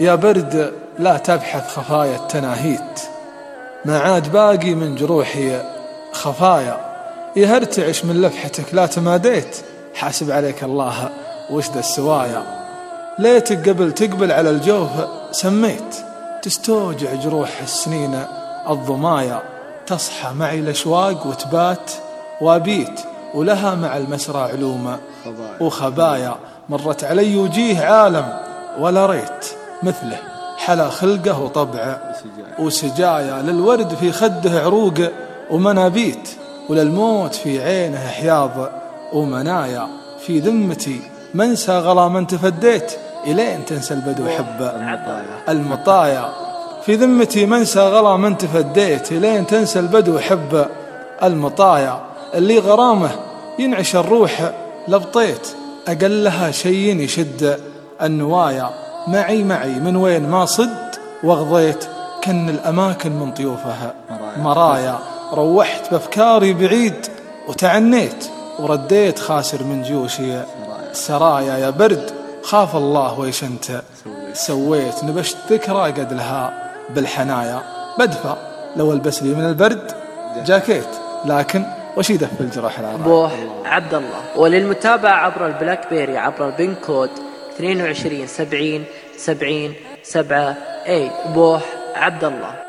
يا برد لا تبحث خفايا التناهيت. ما عاد باقي من جروحي خفايا. يهرتعش من لفحتك لا تماديت. حاسب عليك الله وش ذا السوايا. ليتك قبل تقبل على الجوف سميت. تستوجع جروح السنين الضمايا. تصحى معي الأشواق وتبات وابيت. ولها مع المسرى علوم. وخبايا مرت علي وجيه عالم. ولا ريت مثله حلا خلقه وطبعه. وسجايا. للورد في خده عروق. ومنابيت وللموت في عينه حياض. ومنايا في ذمتي منسى غلا من تفديت. إلين تنسى البدو حب. المطايا في ذمتي منسى غلا من تفديت. إلين تنسى البدو حب. المطايا اللي غرامه ينعش الروح لبطيت. أقلها شي يشد النوايا. معي معي من وين ما صد. وغضيت كن الأماكن من طيوفها. مرايا. روحت بأفكاري بعيد وتعنيت. ورديت خاسر من جيوشي. سرايا يا برد. خاف الله ويش أنت. سويت. نبشت ذكرى قد لها بالحنايا. بدفى لو ألبس لي من البرد جاكيت. لكن وش يدفي الجرح العراق بوح عبد الله. وللمتابعة عبر ال BlackBerry عبر ال PIN code 22 70 70 7 اي بوح عبد الله.